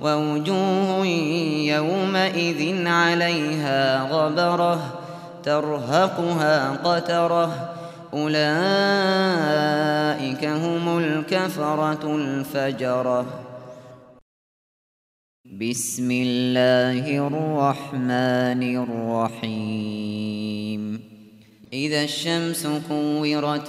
ووجوه يومئذ عليها غبرة ترهقها قترة. أولئك هم الكفرة الفجرة. بسم الله الرحمن الرحيم. إذا الشمس كورت